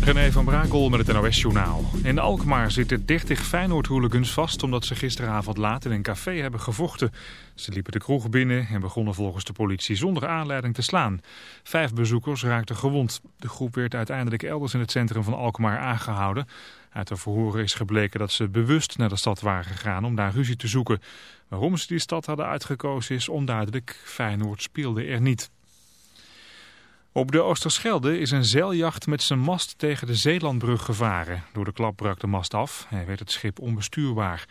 René van Brakel met het NOS-journaal. In Alkmaar zitten 30 Feyenoord-hooligans vast... omdat ze gisteravond laat in een café hebben gevochten. Ze liepen de kroeg binnen en begonnen volgens de politie zonder aanleiding te slaan. Vijf bezoekers raakten gewond. De groep werd uiteindelijk elders in het centrum van Alkmaar aangehouden. Uit de verhoren is gebleken dat ze bewust naar de stad waren gegaan om daar ruzie te zoeken. Waarom ze die stad hadden uitgekozen is onduidelijk. Feyenoord speelde er niet. Op de Oosterschelde is een zeiljacht met zijn mast tegen de Zeelandbrug gevaren. Door de klap brak de mast af en werd het schip onbestuurbaar.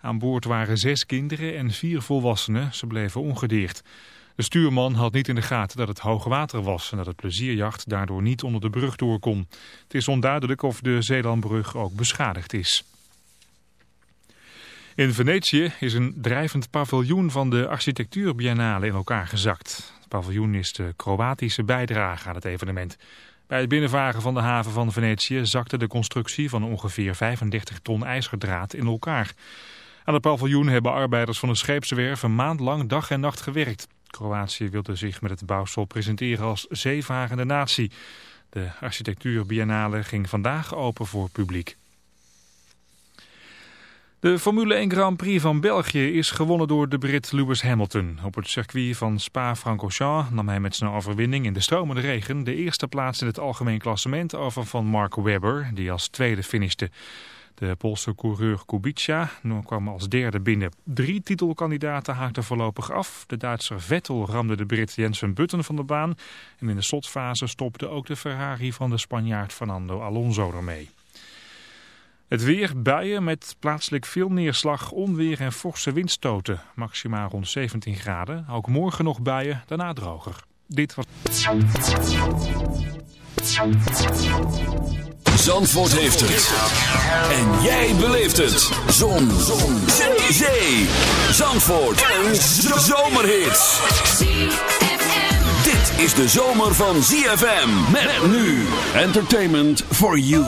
Aan boord waren zes kinderen en vier volwassenen. Ze bleven ongedeerd. De stuurman had niet in de gaten dat het hoog water was... en dat het plezierjacht daardoor niet onder de brug door kon. Het is onduidelijk of de Zeelandbrug ook beschadigd is. In Venetië is een drijvend paviljoen van de architectuurbiennale in elkaar gezakt. Paviljoen is de Kroatische bijdrage aan het evenement. Bij het binnenvaren van de haven van Venetië zakte de constructie van ongeveer 35 ton ijzerdraad in elkaar. Aan het paviljoen hebben arbeiders van de scheepswerf een maand lang dag en nacht gewerkt. Kroatië wilde zich met het bouwsel presenteren als zeevarende natie. De architectuurbiennale ging vandaag open voor publiek. De Formule 1 Grand Prix van België is gewonnen door de Brit Lewis Hamilton. Op het circuit van Spa-Francorchamps nam hij met zijn overwinning in de stromende regen de eerste plaats in het algemeen klassement over van Mark Webber, die als tweede finishte. De Poolse coureur Kubica kwam als derde binnen. Drie titelkandidaten haakten voorlopig af. De Duitser Vettel ramde de Brit Jensen Button van de baan. En in de slotfase stopte ook de Ferrari van de Spanjaard Fernando Alonso ermee. Het weer, buien met plaatselijk veel neerslag, onweer en forse windstoten. Maximaal rond 17 graden. Ook morgen nog buien, daarna droger. Dit was... Zandvoort heeft het. En jij beleeft het. Zon. Zon. Zee. Zee. Zandvoort. Een zomerhit. Dit is de zomer van ZFM. Met nu. Entertainment for you.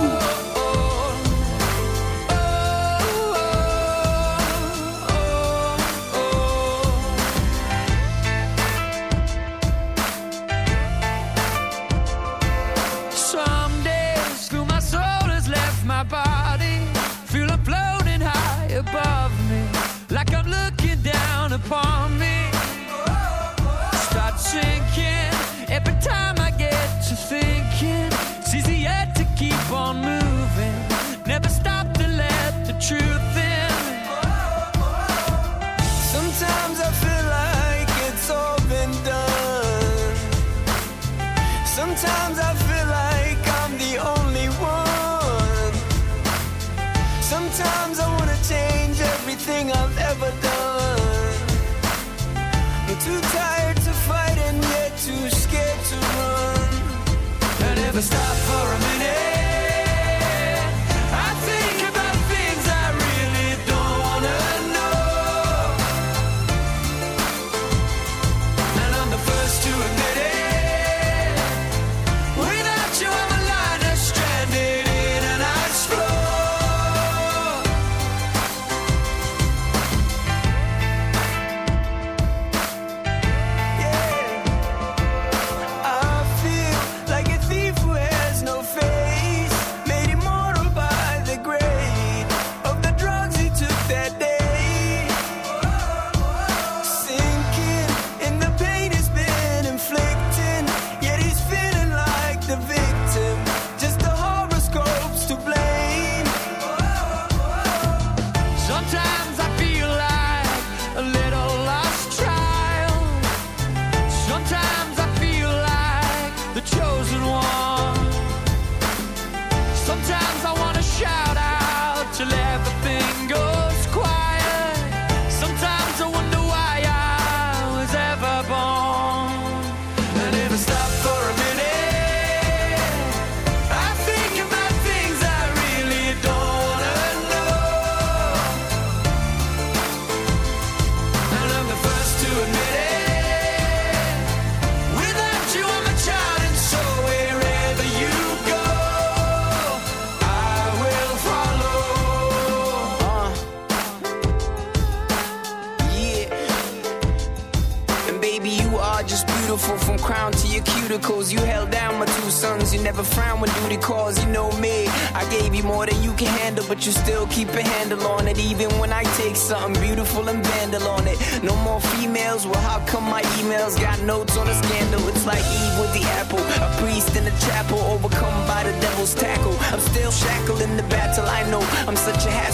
You still keep a handle on it. Even when I take something beautiful and vandal on it. No more females. Well, how come my emails got notes on a scandal? It's like Eve with the apple. A priest in a chapel, overcome by the devil's tackle. I'm still shackled in the battle. I know I'm such a hassle.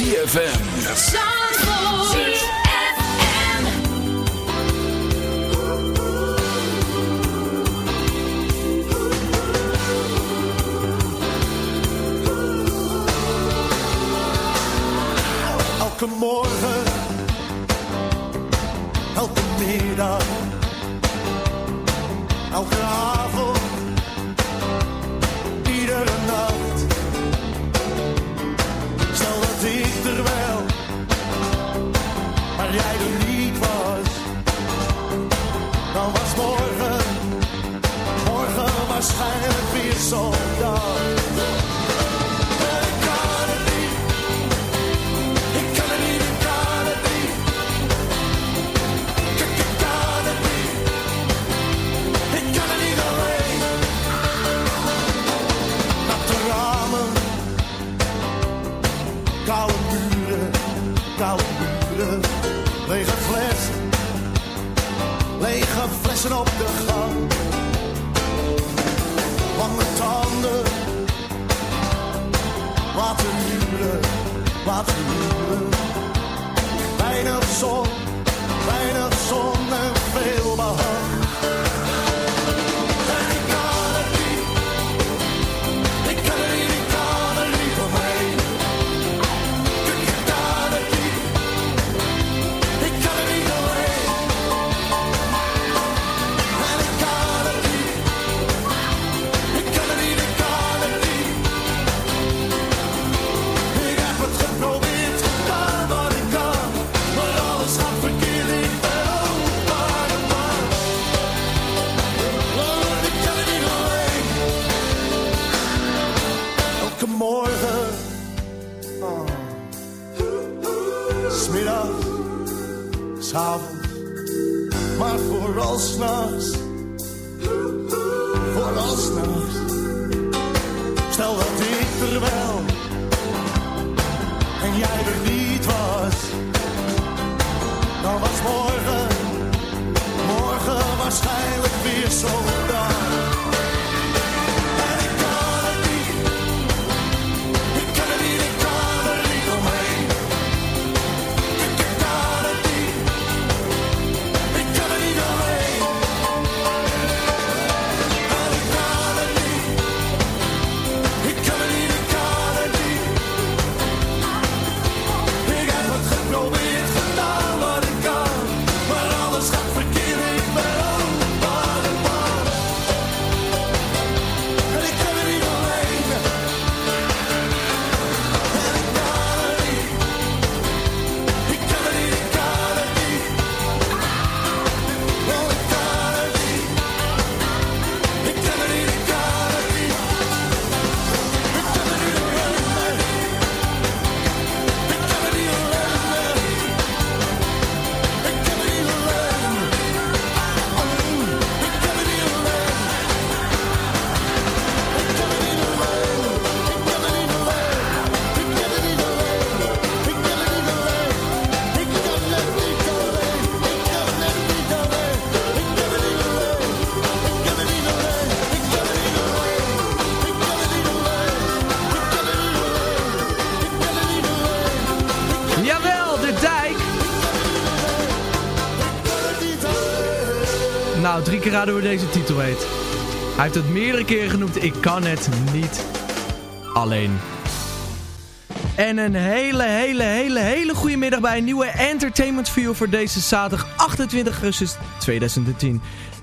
ZFM. Elke morgen, elke middag, waarschijnlijk huren. Weinig zon, weinig zon maar vooral s'nachts, vooral s'nachts. Stel dat ik er wel en jij er niet was, dan was morgen, morgen waarschijnlijk weer zo'n raden hoe deze titel heet. Hij heeft het meerdere keren genoemd. Ik kan het niet alleen. En een hele, hele, hele, hele goede middag bij een nieuwe Entertainment View voor deze zaterdag 28 augustus 2010.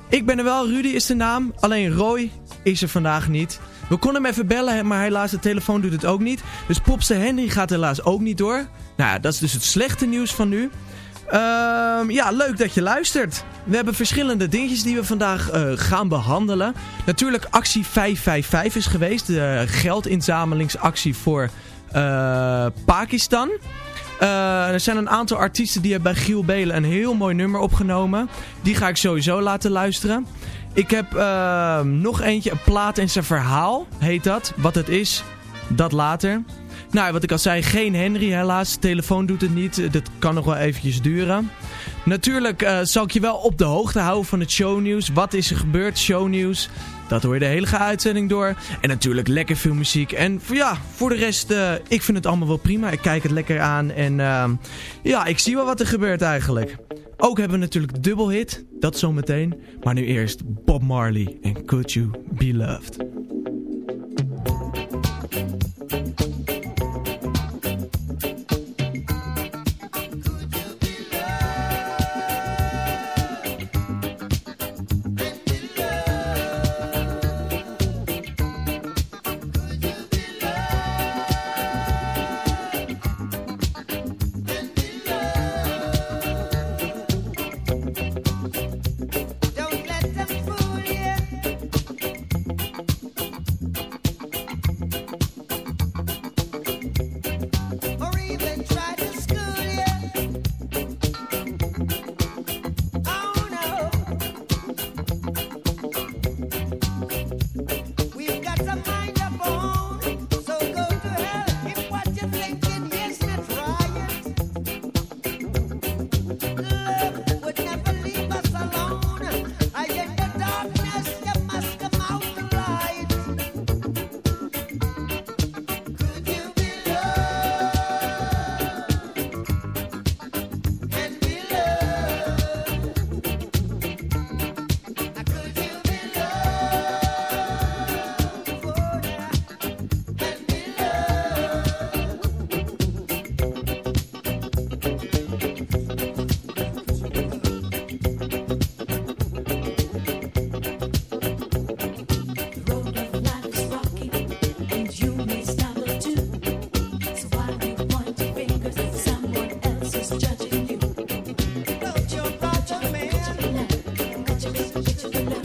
Ik ben er wel, Rudy is de naam. Alleen Roy is er vandaag niet. We konden hem even bellen, maar helaas de telefoon doet het ook niet. Dus Popse Henry gaat helaas ook niet door. Nou ja, dat is dus het slechte nieuws van nu. Um, ja, leuk dat je luistert. We hebben verschillende dingetjes die we vandaag uh, gaan behandelen. Natuurlijk actie 555 is geweest. De geldinzamelingsactie voor uh, Pakistan. Uh, er zijn een aantal artiesten die hebben bij Giel Belen een heel mooi nummer opgenomen. Die ga ik sowieso laten luisteren. Ik heb uh, nog eentje, een plaat en zijn verhaal heet dat. Wat het is, dat later. Nou, wat ik al zei, geen Henry helaas. De telefoon doet het niet. Dat kan nog wel eventjes duren. Natuurlijk uh, zal ik je wel op de hoogte houden van het shownieuws. Wat is er gebeurd, shownieuws. Dat hoor je de hele uitzending door. En natuurlijk lekker veel muziek. En ja, voor de rest, uh, ik vind het allemaal wel prima. Ik kijk het lekker aan. En ja, ik zie wel wat er gebeurt eigenlijk. Ook hebben we natuurlijk dubbelhit. Dat zometeen. Maar nu eerst Bob Marley en Could You Be Loved. to be, to be, to be.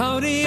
Ik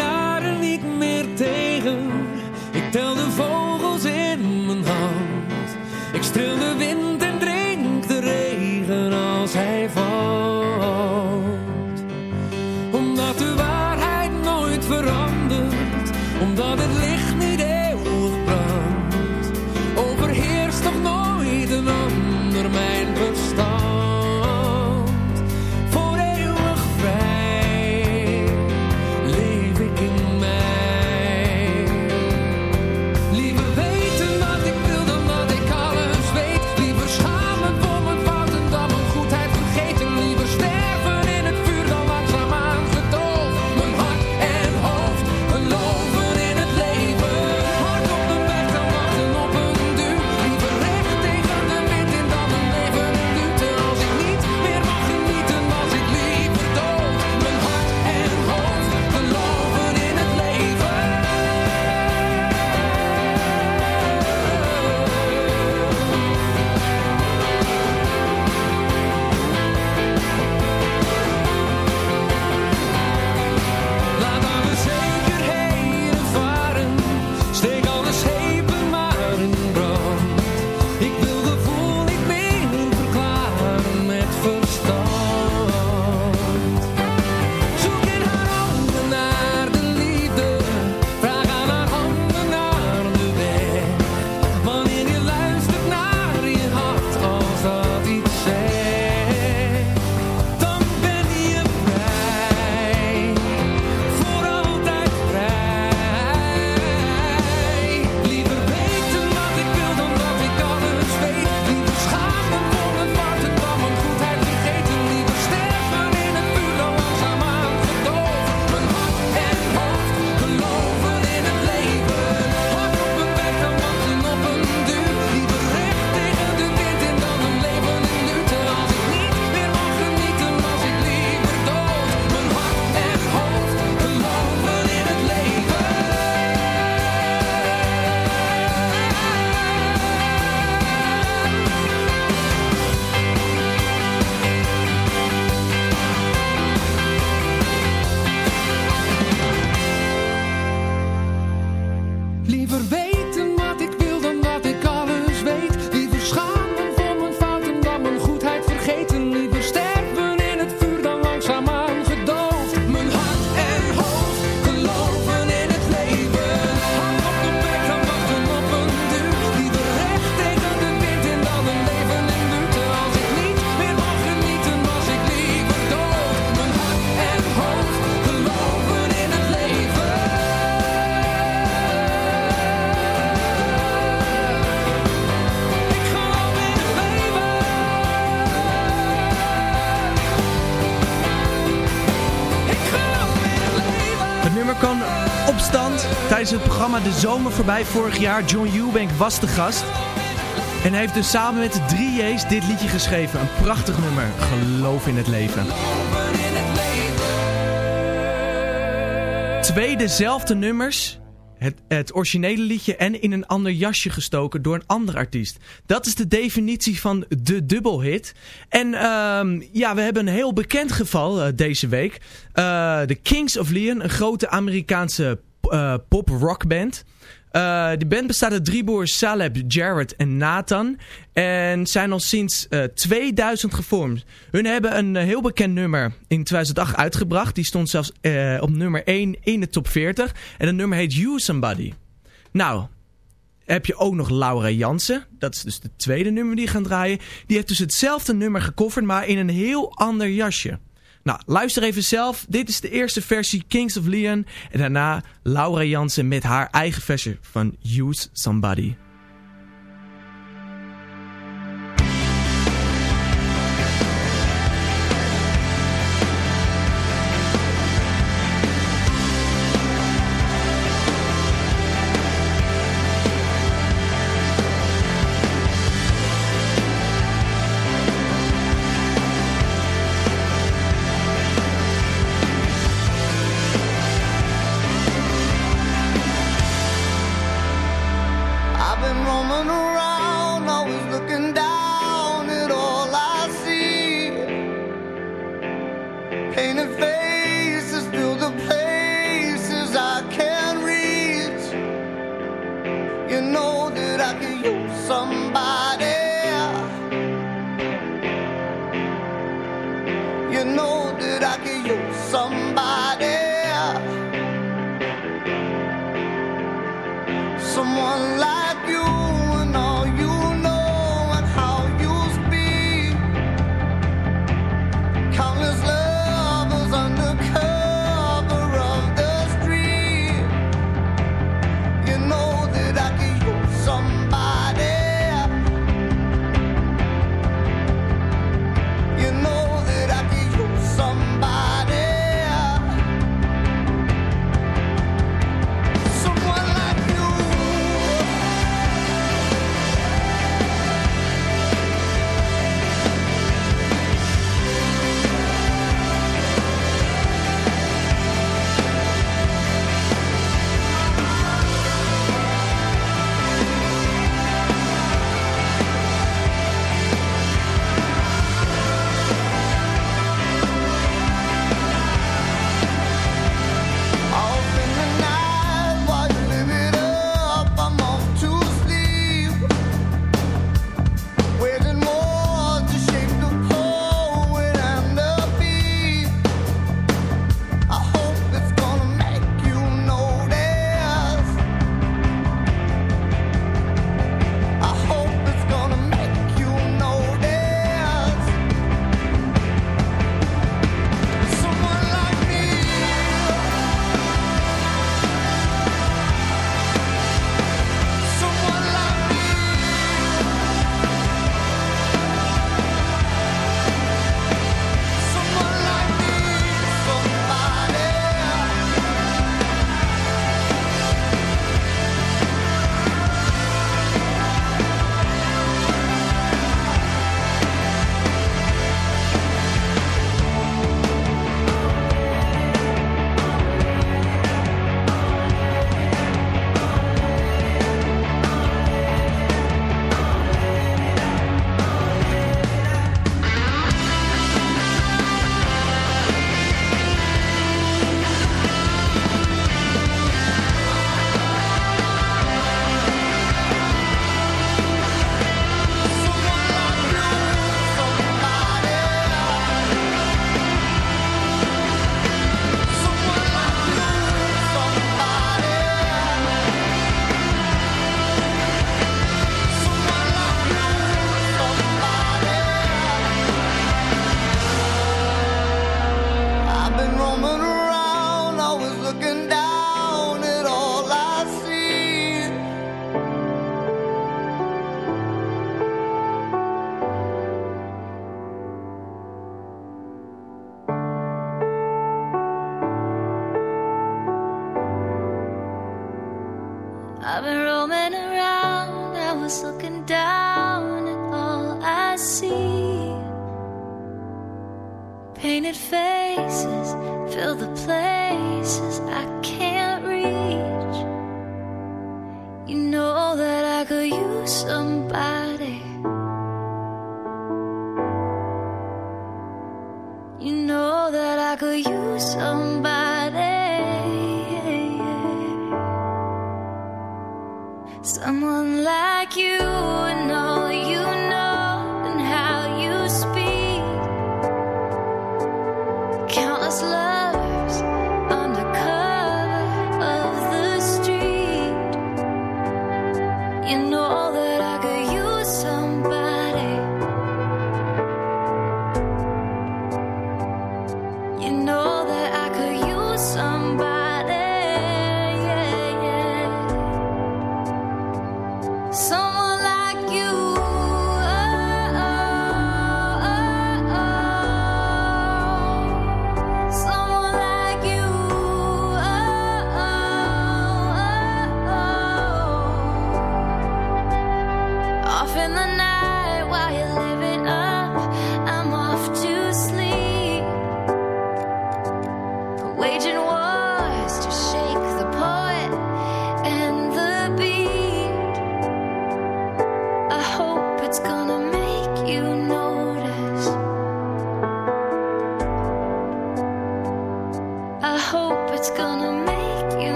Het nummer kwam op stand tijdens het programma De Zomer voorbij vorig jaar. John Eubank was de gast. En heeft dus samen met de 3J's dit liedje geschreven. Een prachtig nummer. Geloof in het leven. Twee dezelfde nummers. Het, het originele liedje en in een ander jasje gestoken door een andere artiest. Dat is de definitie van de dubbelhit. En ehm, ja, we hebben een heel bekend geval eh, deze week. Eh, De Kings of Leon, een grote Amerikaanse eh, pop-rockband. Eh de band bestaat uit drie broers Saleb, Jared en Nathan. En zijn al sinds eh, 2000 gevormd. Hun hebben een eh, heel bekend nummer in 2008 uitgebracht. Die stond zelfs eh, op nummer 1 in de top 40. En het nummer heet You Somebody. Nou, heb je ook nog Laura Jansen. Dat is dus de tweede nummer die gaan draaien. Die heeft dus hetzelfde nummer gecoverd, maar in een heel ander jasje. Nou, luister even zelf. Dit is de eerste versie Kings of Leon. En daarna Laura Jansen met haar eigen versie van Use Somebody.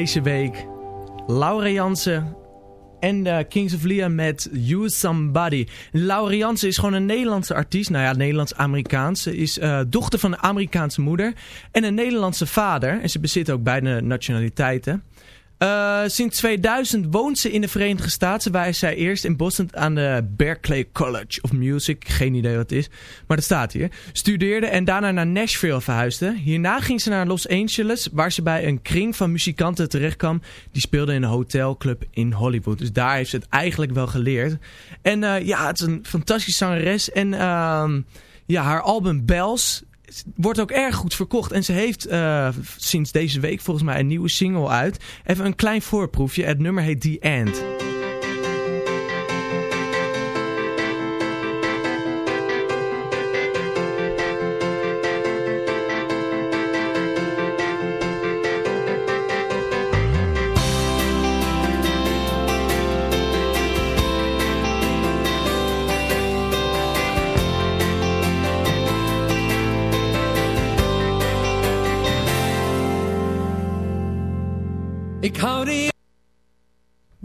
Deze week. Laura Jansen en de Kings of Leon met You Somebody. Laura Jansen is gewoon een Nederlandse artiest. Nou ja, Nederlands-Amerikaans. Is eh, dochter van een Amerikaanse moeder en een Nederlandse vader. En ze bezit ook beide nationaliteiten. Eh, sinds 2000 woont ze in de Verenigde Staten, waar zij eerst in Boston aan de Berklee College of Music, geen idee wat het is, maar dat staat hier, studeerde en daarna naar Nashville verhuisde. Hierna ging ze naar Los Angeles, waar ze bij een kring van muzikanten terecht kwam. Die speelden in een hotelclub in Hollywood. Dus daar heeft ze het eigenlijk wel geleerd. En eh, ja, het is een fantastische zangeres. En ehm, ja, haar album Bells wordt ook erg goed verkocht. En ze heeft eh, sinds deze week volgens mij een nieuwe single uit. Even een klein voorproefje. Het nummer heet The End.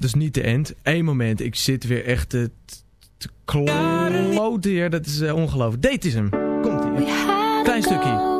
Dus niet de end. Eén moment. Ik zit weer echt te, te kloten hier. Dat is eh, ongelooflijk. Dit is hem. Komt We ie. had Klein stukje.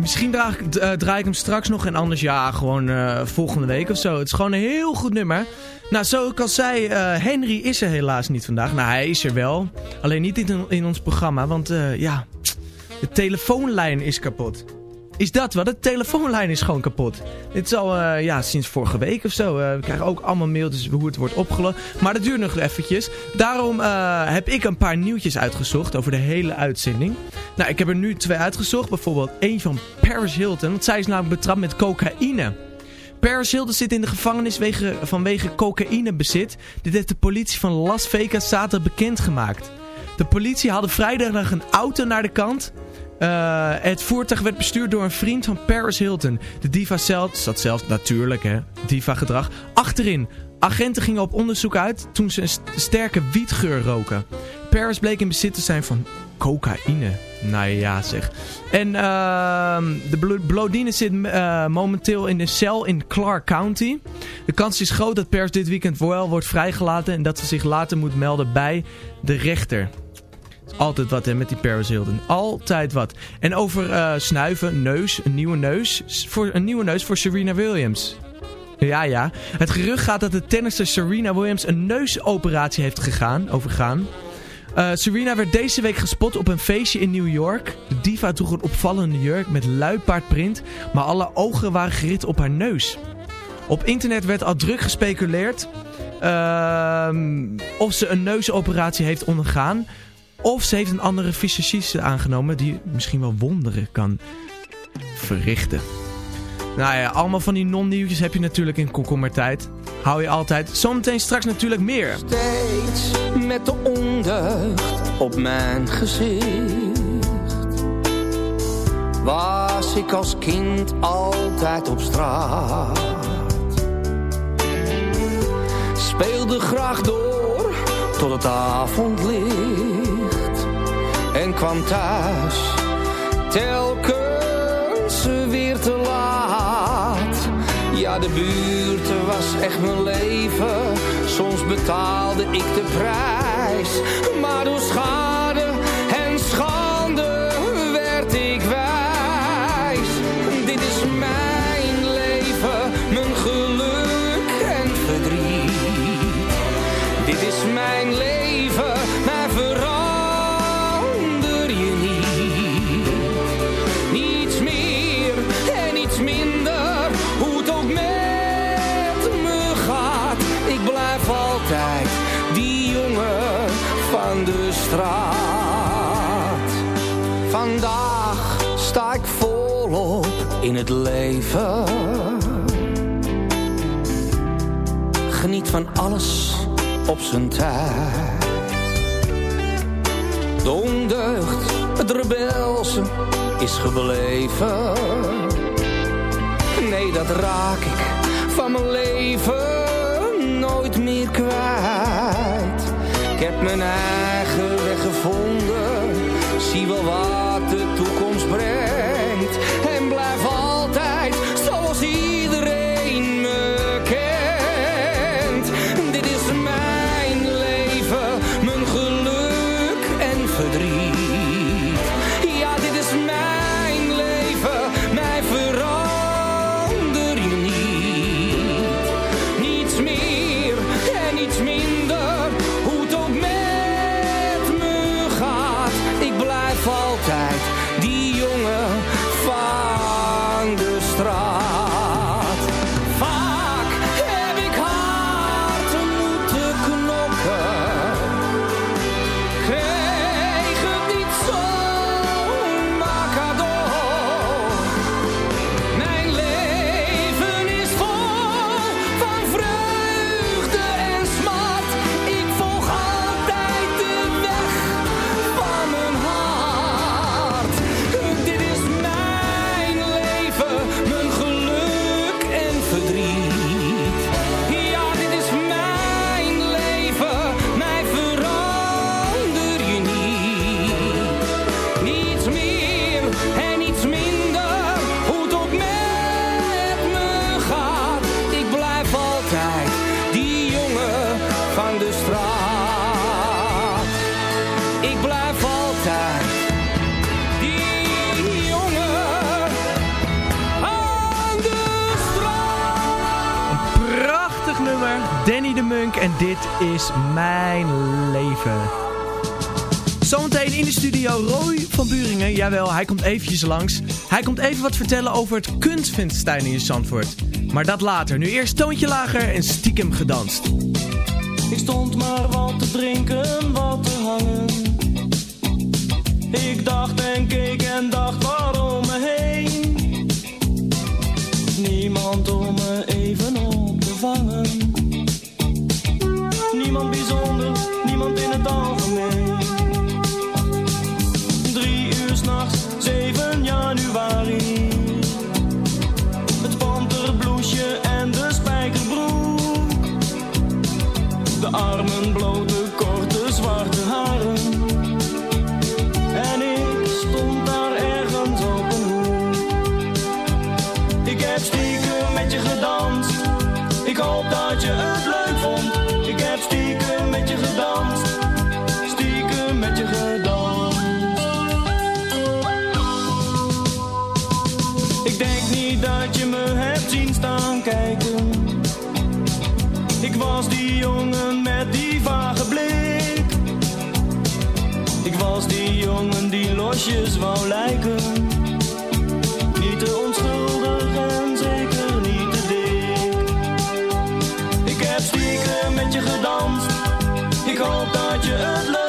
Misschien draag, ik- eh, draai ik hem straks nog en anders ja, gewoon eh, volgende week of zo. Het is gewoon een heel goed nummer. Nou, zoals ik al zei, eh, Henry is er helaas niet vandaag. Nou, hij is er wel. Alleen niet in, in ons programma, want ja, de telefoonlijn is kapot. Is dat wat? De telefoonlijn is gewoon kapot. Dit is al eh, ja, sinds vorige week of zo. Eh, we krijgen ook allemaal mailtjes hoe het wordt opgelost. Maar dat duurt nog eventjes. Daarom eh, heb ik een paar nieuwtjes uitgezocht over de hele uitzending. Nou, ik heb er nu twee uitgezocht. Bijvoorbeeld één van Paris Hilton. Want zij is namelijk betrapt met cocaïne. Paris Hilton zit in de gevangenis wege, vanwege cocaïnebezit. Dit heeft de politie van Las Vegas zaterdag bekendgemaakt. De politie haalde vrijdag een auto naar de kant. Eh, het voertuig werd bestuurd door een vriend van Paris Hilton. De diva zelf zat zelf natuurlijk, hè, diva gedrag, achterin. Agenten gingen op onderzoek uit toen ze een st- sterke wietgeur roken. Paris bleek in bezit te zijn van cocaïne. Nou ja zeg. En ehm, de Blo- Blodine zit eh, momenteel in de cel in Clark County. De kans is groot dat Paris dit weekend wel wordt vrijgelaten en dat ze zich later moet melden bij de rechter. Altijd wat hè, met die Paris. Altijd wat. En over eh, snuiven, neus, een nieuwe neus. Voor, een nieuwe neus voor Serena Williams. Ja, ja. Het gerucht gaat dat de tennisser Serena Williams een neusoperatie heeft gegaan, overgaan. Eh, Serena werd deze week gespot op een feestje in New York. De diva droeg een opvallende jurk met luipaardprint, maar alle ogen waren gericht op haar neus. Op internet werd al druk gespeculeerd ehm, of ze een neusoperatie heeft ondergaan. Of ze heeft een andere visagiste aangenomen die misschien wel wonderen kan verrichten. Nou ja, allemaal van die non-nieuwtjes heb je natuurlijk in komkommertijd. Hou je altijd. Zometeen straks natuurlijk meer. steeds met de ondeugd op mijn gezicht. Was ik als kind altijd op straat. Speelde graag door tot het avondlicht. En kwam thuis. Telkens weer te laat. Ja, de buurt was echt mijn leven. Soms betaalde ik de prijs. Maar door schade Altijd die jongen van de straat. Vandaag sta ik volop in het leven. Geniet van alles op zijn tijd. De het rebelse is gebleven. Nee, dat raak ik van mijn leven nooit meer kwijt. Ik heb mijn eigen weg gevonden, zie wel wat is mijn leven. Zometeen in de studio Roy van Buringen. Jawel, hij komt eventjes langs. Hij komt even wat vertellen over het kunstvinstijn in Zandvoort. Maar dat later. Nu eerst toontje lager en stiekem gedanst. Ik stond maar wat te drinken, wat te hangen. Ik dacht en keek en dacht waarom me heen. Niemand om die losjes wou lijken. Niet te onschuldig en zeker niet te dik. Ik heb stiekem met je gedanst. Ik hoop dat je het leuk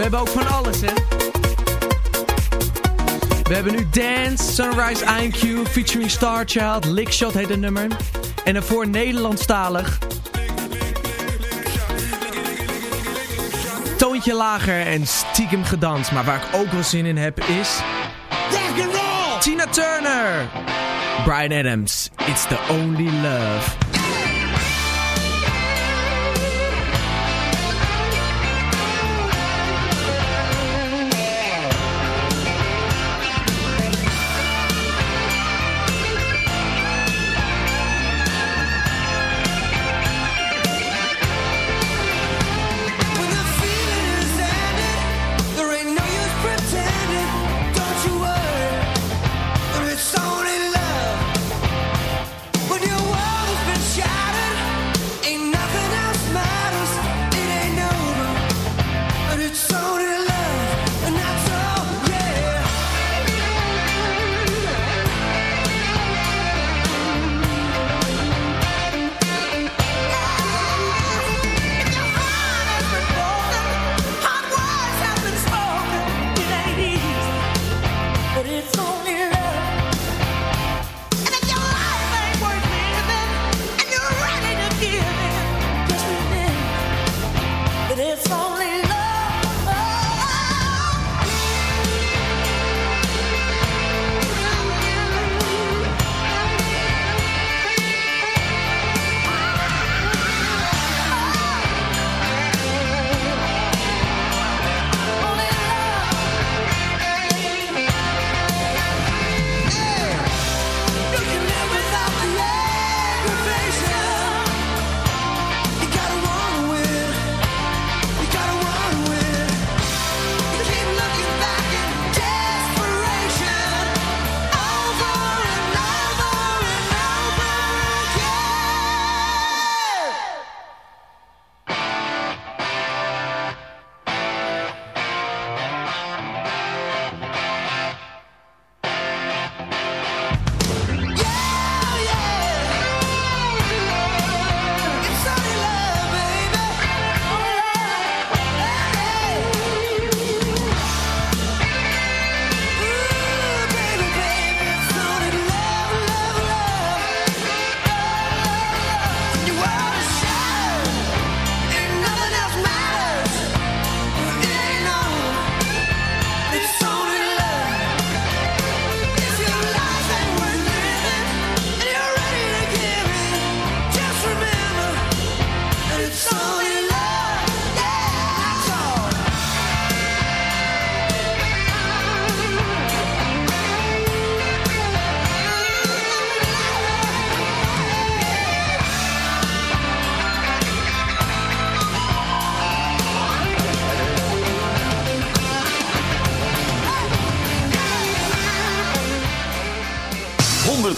We hebben ook van alles, hè. We hebben nu Dance, Sunrise IQ, featuring Star Starchild, Lickshot heet het nummer. En daarvoor Nederlandstalig. Toontje lager en stiekem gedanst. Maar waar ik ook wel zin in heb is... Rock Tina Turner! Brian Adams, It's the Only Love.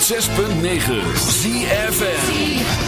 106.9 ZFN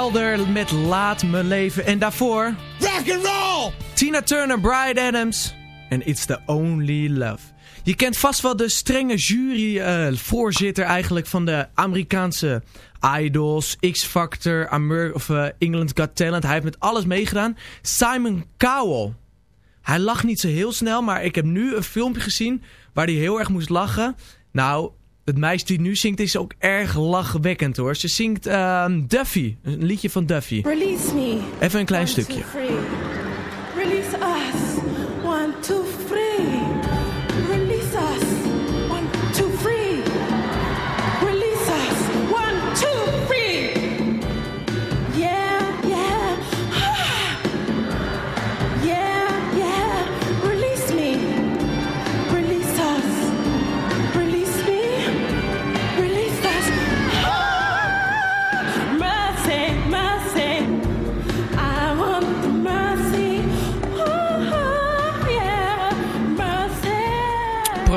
Helder met Laat Me Leven. En daarvoor... Rock and roll! Tina Turner, Bryan Adams. En It's the Only Love. Je kent vast wel de strenge jury-voorzitter eigenlijk van de Amerikaanse Idols, X-Factor, of eh, England Got Talent. Hij heeft met alles meegedaan. Simon Cowell. Hij lacht niet zo heel snel, maar ik heb nu een filmpje gezien waar hij heel erg moest lachen. Nou, het meisje die nu zingt is ook erg lachwekkend hoor. Ze zingt ehm, Duffy, een liedje van Duffy. Release me. Even een klein One, stukje.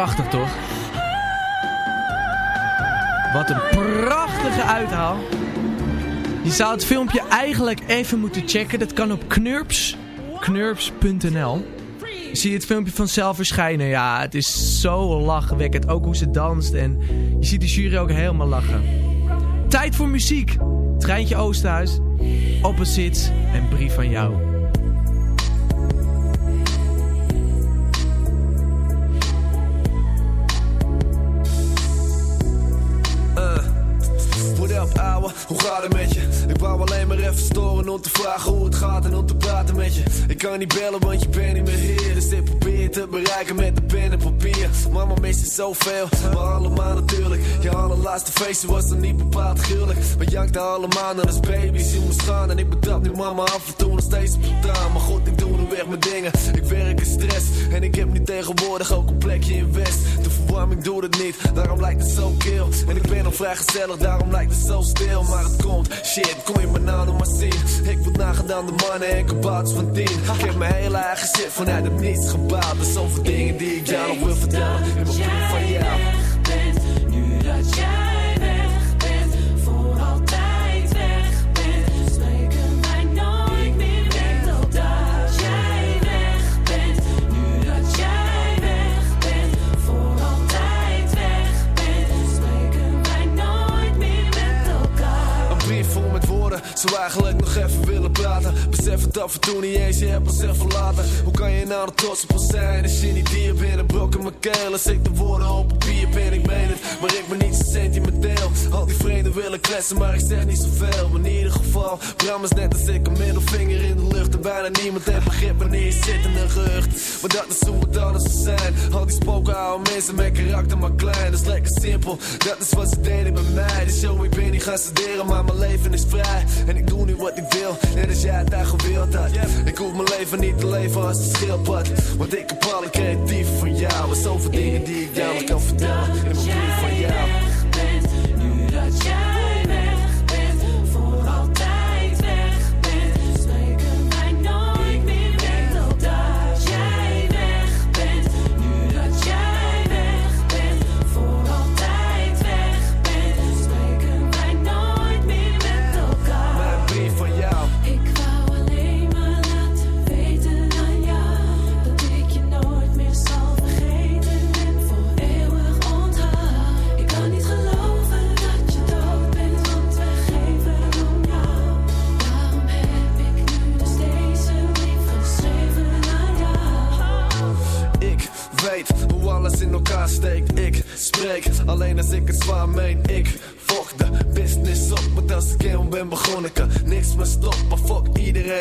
Prachtig toch? Wat een prachtige uithaal. Je zou het filmpje eigenlijk even moeten checken. Dat kan op knurps. knurps.nl Zie je het filmpje vanzelf verschijnen. Ja, het is zo lachwekkend. Ook hoe ze danst. En je ziet de jury ook helemaal lachen. Tijd voor muziek. Treintje Oosterhuis. Opposites en brief van jou. Je? Ik wou alleen maar even storen om te vragen hoe het gaat en om te praten met je. Ik kan niet bellen, want je bent niet meer hier. Dus ik probeer je te bereiken met de pen en papier. Mama mist je zoveel, maar allemaal natuurlijk. Je allerlaatste feestje was dan niet bepaald gruwelijk. We jankten allemaal naar als baby's in me staan. En ik betrap nu mama af en toe nog steeds op de. Maar goed, ik doe nu weg mijn dingen. Ik werk in stress. En ik heb nu tegenwoordig ook een plekje in West. Verwarming doet het niet, daarom lijkt het zo kil. En ik ben nog vrij gezellig, daarom lijkt het zo stil. Maar het komt, shit, kon je me nou nog maar zien. Ik word nagedaan de mannen en kabouters van tien. Ik heb mijn hele eigen shit vanuit het niets gebouwd. Er zoveel dingen die ik jou nog wil vertellen. In mijn brief van jou. Nu dat zou eigenlijk nog even willen praten. Besef het af en toe niet eens, je hebt onszelf verlaten. Hoe kan je nou er trots op ons zijn als je niet hier bent? Brok in mijn keel, als ik de woorden op papier ben, ik meen het. Maar ik ben niet zo sentimenteel. Al die vreemden willen kletsen, maar ik zeg niet zoveel. In ieder geval, Bram is net als ik een middelvinger in de lucht. En bijna niemand heeft begrip wanneer je zit in een gerucht. Maar dat is hoe het anders zijn. Al die spoken houden mensen met karakter maar klein. Dat is lekker simpel, dat is wat ze deden bij mij. Dus yo, ik ben niet gaan studeren, maar mijn leven is vrij. En ik doe nu wat ik wil, net als jij daar gewild had. Ik hoef mijn leven niet te leven als een schildpad. Want ik heb alle creatief van jou. En zoveel dingen die ik jou kan vertellen. In mijn brief van jou.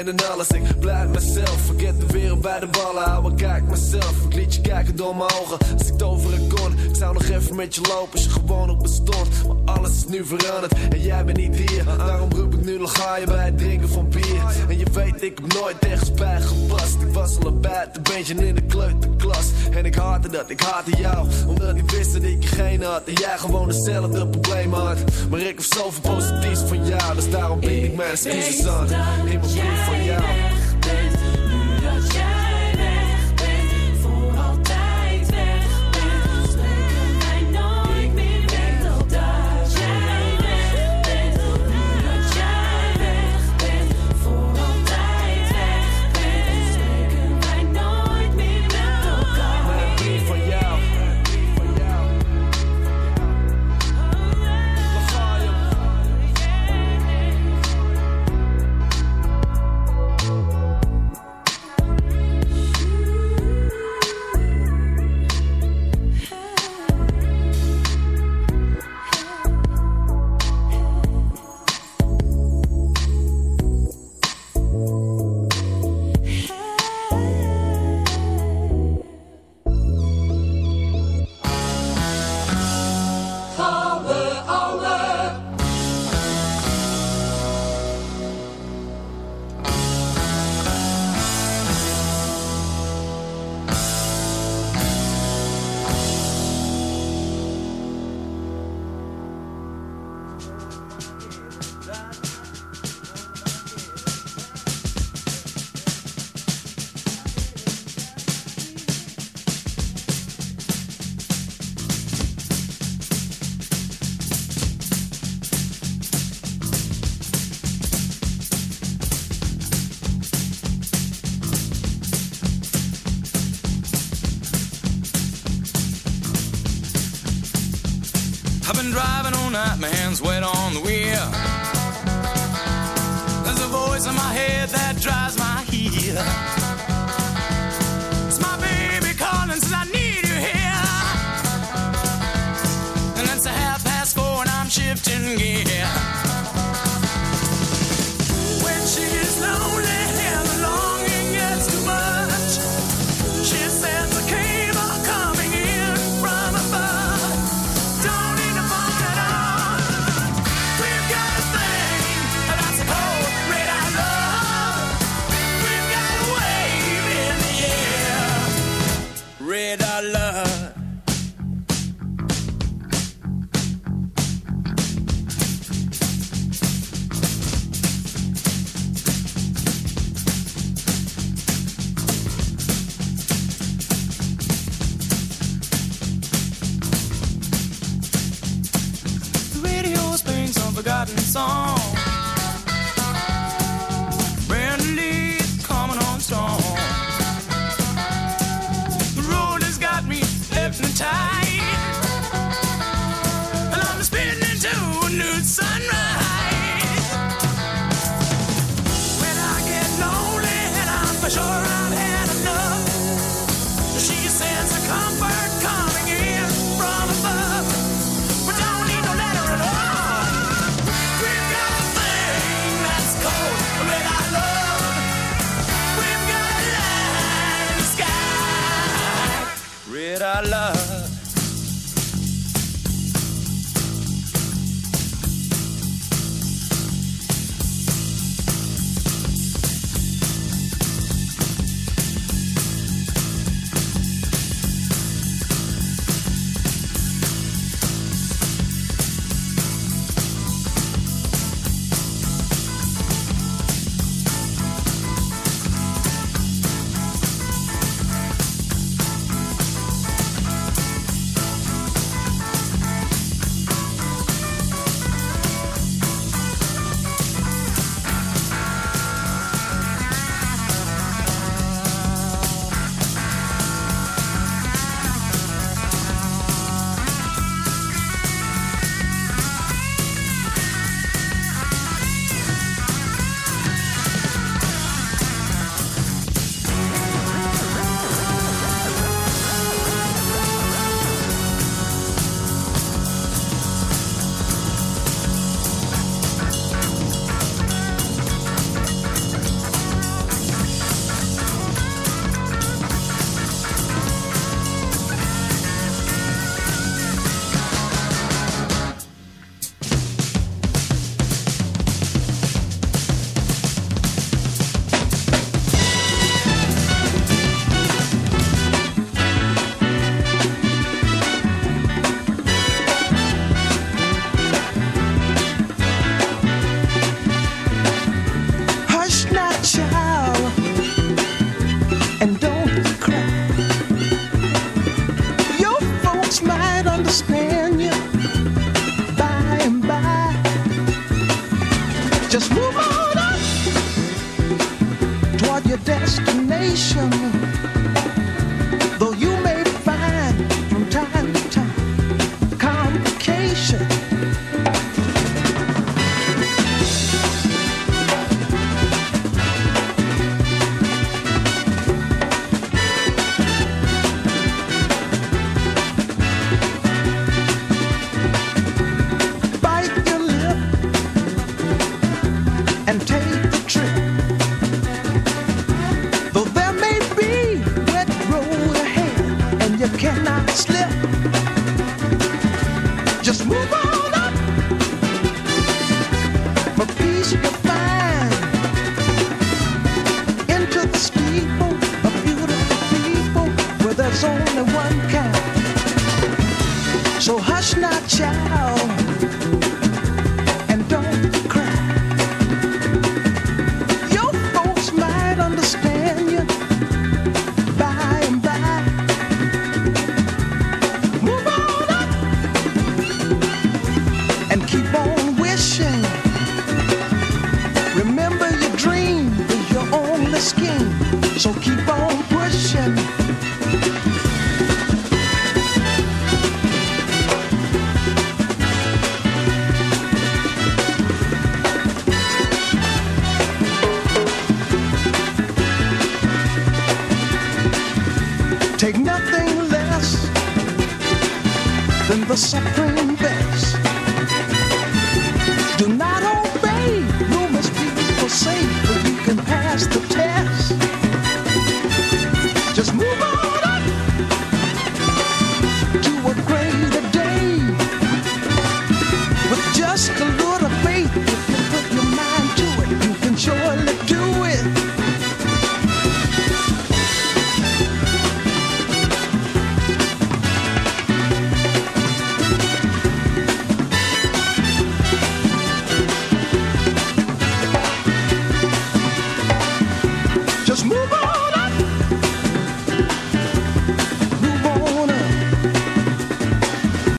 Iedereen en alles. Ik blijf mezelf. Vergeet de wereld bij de ballen houden. Kijk mezelf. Ik liet je kijken door mijn ogen. Als ik toveren kon, ik zou nog even met je lopen als je gewoon nog bestond. Maar alles is nu veranderd en jij bent niet hier. Daarom roep ik nu nog ga je bij het drinken van bier. En je weet, ik heb nooit ergens bij gepast. Ik was al een buitenbeentje in de kleuterklas. En ik haatte dat, ik haatte jou. Omdat ik wist dat ik je geen had. En jij gewoon hetzelfde probleem had. Maar ik heb zoveel positiefs van jou. Dus daarom bied ik mijn excuses aan. In mijn van jou.